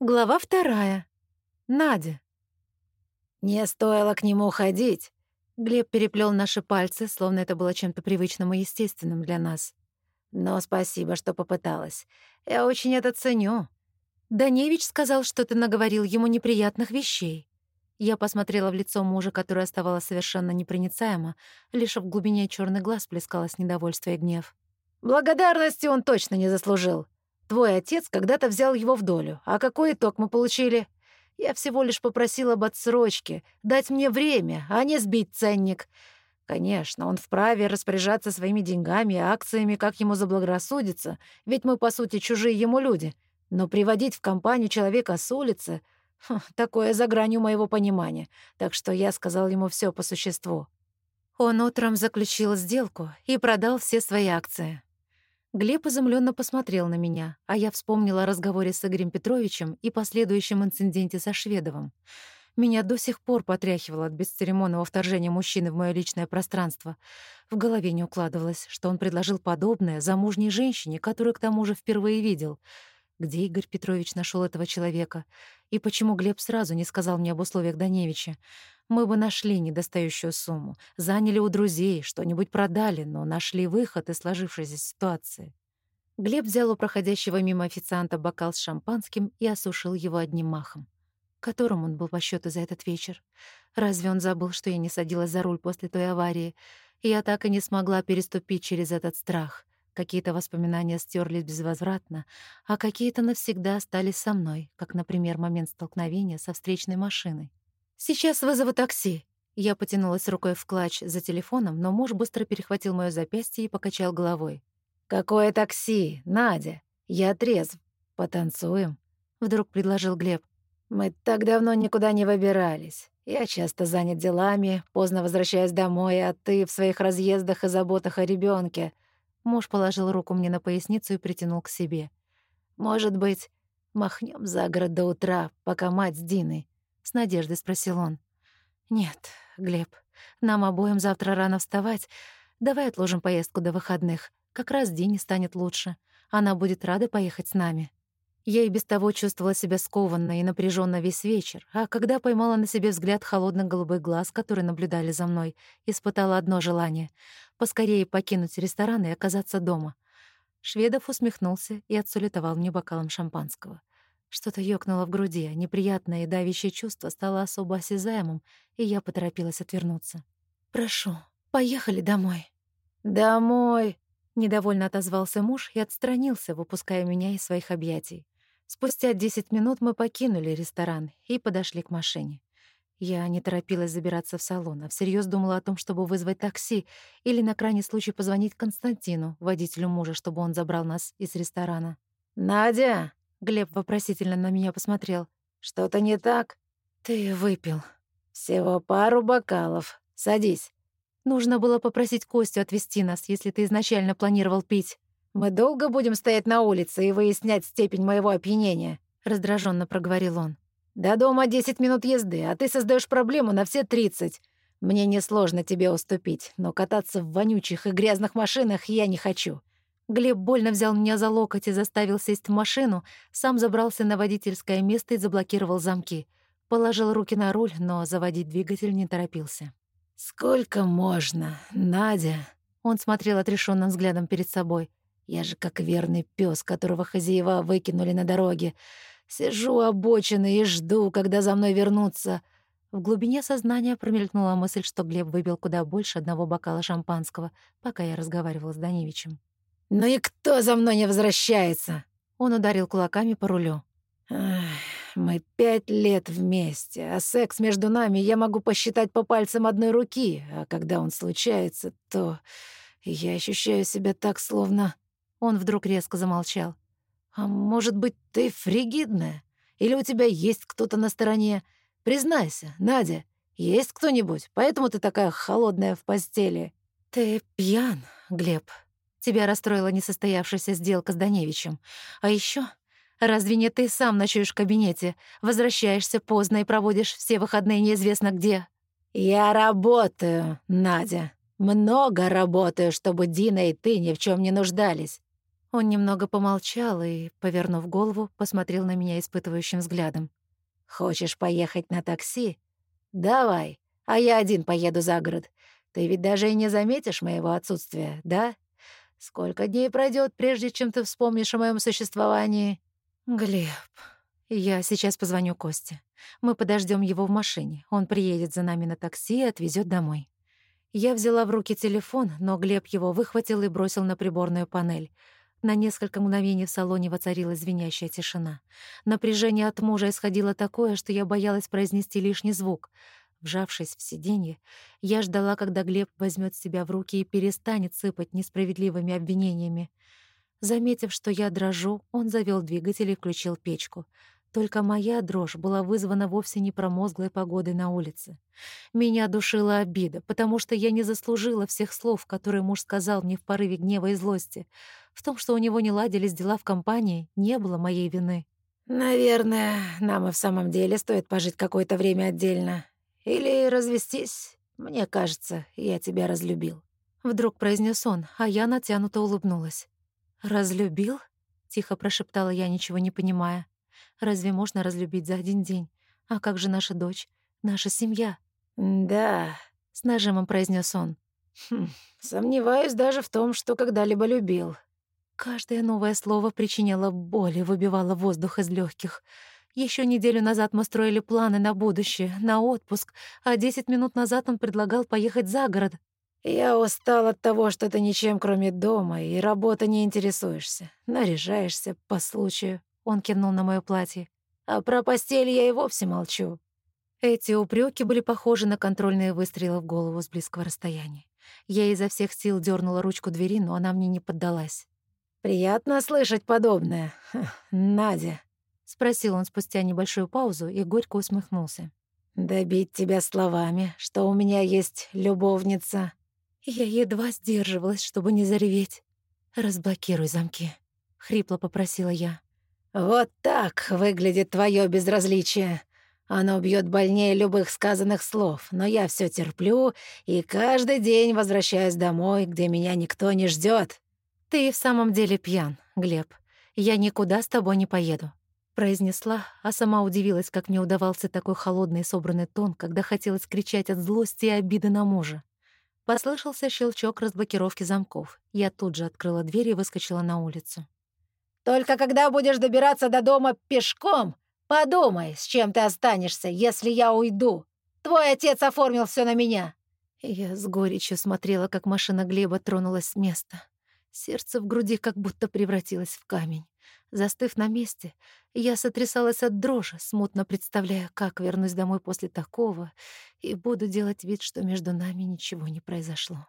Глава вторая. Надя. «Не стоило к нему ходить!» Глеб переплел наши пальцы, словно это было чем-то привычным и естественным для нас. «Но спасибо, что попыталась. Я очень это ценю». Даневич сказал, что ты наговорил ему неприятных вещей. Я посмотрела в лицо мужа, которое оставалось совершенно непроницаемо, лишь в глубине черных глаз плескалось недовольство и гнев. «Благодарности он точно не заслужил. Твой отец когда-то взял его в долю. А какой итог мы получили? Я всего лишь попросил об отсрочке, дать мне время, а не сбить ценник. Конечно, он вправе распоряжаться своими деньгами и акциями, как ему заблагорассудится, ведь мы, по сути, чужие ему люди. Но приводить в компанию человека с улицы хм, — такое за гранью моего понимания, так что я сказал ему все по существу. Он утром заключил сделку и продал все свои акции. Глеб изумленно посмотрел на меня, а я вспомнила о разговоре с Игорем Петровичем и последующем инциденте со Шведовым. Меня до сих пор потряхивало от бесцеремонного вторжения мужчины в мое личное пространство. В голове не укладывалось, что он предложил подобное замужней женщине, которую к тому же впервые видел. Где Игорь Петрович нашел этого человека? И почему Глеб сразу не сказал мне об условиях Даневича? Мы бы нашли недостающую сумму, заняли у друзей, что-нибудь продали, но нашли выход из сложившейся ситуации. Глеб взял у проходящего мимо официанта бокал с шампанским и осушил его одним махом. Которым он был по счету за этот вечер? Разве он забыл, что я не садилась за руль после той аварии? Я так и не смогла переступить через этот страх. Какие-то воспоминания стерлись безвозвратно, а какие-то навсегда остались со мной, как, например, момент столкновения со встречной машиной. «Сейчас вызову такси». Я потянулась рукой в клатч за телефоном, но муж быстро перехватил моё запястье и покачал головой. «Какое такси, Надя? Я трезв. Потанцуем?» — вдруг предложил Глеб. «Мы так давно никуда не выбирались. Я часто занят делами, поздно возвращаюсь домой, а ты в своих разъездах и заботах о ребёнке». Муж положил руку мне на поясницу и притянул к себе. «Может быть, махнём за город до утра, пока мать с Диной с надеждой спросил он. «Нет, Глеб, нам обоим завтра рано вставать. Давай отложим поездку до выходных. Как раз Дине станет лучше. Она будет рада поехать с нами». Я и без того чувствовала себя скованно и напряженно весь вечер, а когда поймала на себе взгляд холодных голубых глаз, которые наблюдали за мной, испытала одно желание — поскорее покинуть ресторан и оказаться дома. Шведов усмехнулся и отсулетовал мне бокалом шампанского. Что-то ёкнуло в груди, а неприятное и давящее чувство стало особо осязаемым, и я поторопилась отвернуться. «Прошу, поехали домой». «Домой!» — недовольно отозвался муж и отстранился, выпуская меня из своих объятий. Спустя десять минут мы покинули ресторан и подошли к машине. Я не торопилась забираться в салон, а всерьез думала о том, чтобы вызвать такси или на крайний случай позвонить Константину, водителю мужа, чтобы он забрал нас из ресторана. «Надя!» Глеб вопросительно на меня посмотрел. «Что-то не так?» «Ты выпил». «Всего пару бокалов. Садись». «Нужно было попросить Костю отвезти нас, если ты изначально планировал пить». «Мы долго будем стоять на улице и выяснять степень моего опьянения?» — раздраженно проговорил он. «До дома десять минут езды, а ты создаешь проблему на все тридцать. Мне несложно тебе уступить, но кататься в вонючих и грязных машинах я не хочу. Глеб больно взял меня за локоть и заставил сесть в машину, сам забрался на водительское место и заблокировал замки. Положил руки на руль, но заводить двигатель не торопился. «Сколько можно, Надя?» Он смотрел отрешенным взглядом перед собой. «Я же как верный пес, которого хозяева выкинули на дороге. Сижу обочины и жду, когда за мной вернутся». В глубине сознания промелькнула мысль, что Глеб выпил куда больше одного бокала шампанского, пока я разговаривала с Даневичем. «Ну и кто за мной не возвращается?» Он ударил кулаками по рулю. «Мы пять лет вместе, а секс между нами я могу посчитать по пальцам одной руки, а когда он случается, то я ощущаю себя так, словно...» Он вдруг резко замолчал. «А может быть, ты фригидная? Или у тебя есть кто-то на стороне? Признайся, Надя, есть кто-нибудь, поэтому ты такая холодная в постели?» «Ты пьян, Глеб», Тебя расстроила несостоявшаяся сделка с Даневичем. А еще, разве не ты сам ночуешь в кабинете, возвращаешься поздно и проводишь все выходные неизвестно где?» «Я работаю, Надя. Много работаю, чтобы Дина и ты ни в чем не нуждались». Он немного помолчал и, повернув голову, посмотрел на меня испытывающим взглядом. «Хочешь поехать на такси? Давай, а я один поеду за город. Ты ведь даже и не заметишь моего отсутствия, да? Сколько дней пройдет, прежде чем ты вспомнишь о моем существовании?» «Глеб, я сейчас позвоню Косте. Мы подождем его в машине. Он приедет за нами на такси и отвезет домой». Я взяла в руки телефон, но Глеб его выхватил и бросил на приборную панель. На несколько мгновений в салоне воцарилась звенящая тишина. Напряжение от мужа исходило такое, что я боялась произнести лишний звук. Вжавшись в сиденье, я ждала, когда Глеб возьмет себя в руки и перестанет сыпать несправедливыми обвинениями. Заметив, что я дрожу, он завел двигатель и включил печку. Только моя дрожь была вызвана вовсе не промозглой погодой на улице. Меня душила обида, потому что я не заслужила всех слов, которые муж сказал мне в порыве гнева и злости. В том, что у него не ладились дела в компании, не было моей вины. «Наверное, нам и в самом деле стоит пожить какое-то время отдельно. Или развестись. Мне кажется, я тебя разлюбил». Вдруг произнес он, а я натянуто улыбнулась. «Разлюбил?» — тихо прошептала я, ничего не понимая. Разве можно разлюбить за один день? А как же наша дочь? Наша семья?» «Да», — с нажимом произнес он. Хм, «Сомневаюсь даже в том, что когда-либо любил». Каждое новое слово причиняло боль и выбивало воздух из легких. Еще неделю назад мы строили планы на будущее, на отпуск, а десять минут назад он предлагал поехать за город. «Я устал от того, что ты ничем, кроме дома и работы, не интересуешься. Наряжаешься по случаю. Он кивнул на моё платье. «А про постель я и вовсе молчу». Эти упреки были похожи на контрольные выстрелы в голову с близкого расстояния. Я изо всех сил дернула ручку двери, но она мне не поддалась. «Приятно слышать подобное, Надя», — спросил он спустя небольшую паузу и горько усмехнулся. «Добить тебя словами, что у меня есть любовница». Я едва сдерживалась, чтобы не зареветь. «Разблокируй замки», — хрипло попросила я. «Вот так выглядит твое безразличие. Оно бьет больнее любых сказанных слов, но я все терплю и каждый день возвращаюсь домой, где меня никто не ждет. «Ты в самом деле пьян, Глеб. Я никуда с тобой не поеду», — произнесла, а сама удивилась, как мне удавался такой холодный и собранный тон, когда хотелось кричать от злости и обиды на мужа. Послышался щелчок разблокировки замков. Я тут же открыла дверь и выскочила на улицу. Только когда будешь добираться до дома пешком, подумай, с чем ты останешься, если я уйду. Твой отец оформил все на меня». Я с горечью смотрела, как машина Глеба тронулась с места. Сердце в груди как будто превратилось в камень. Застыв на месте, я сотрясалась от дрожи, смутно представляя, как вернусь домой после такого, и буду делать вид, что между нами ничего не произошло.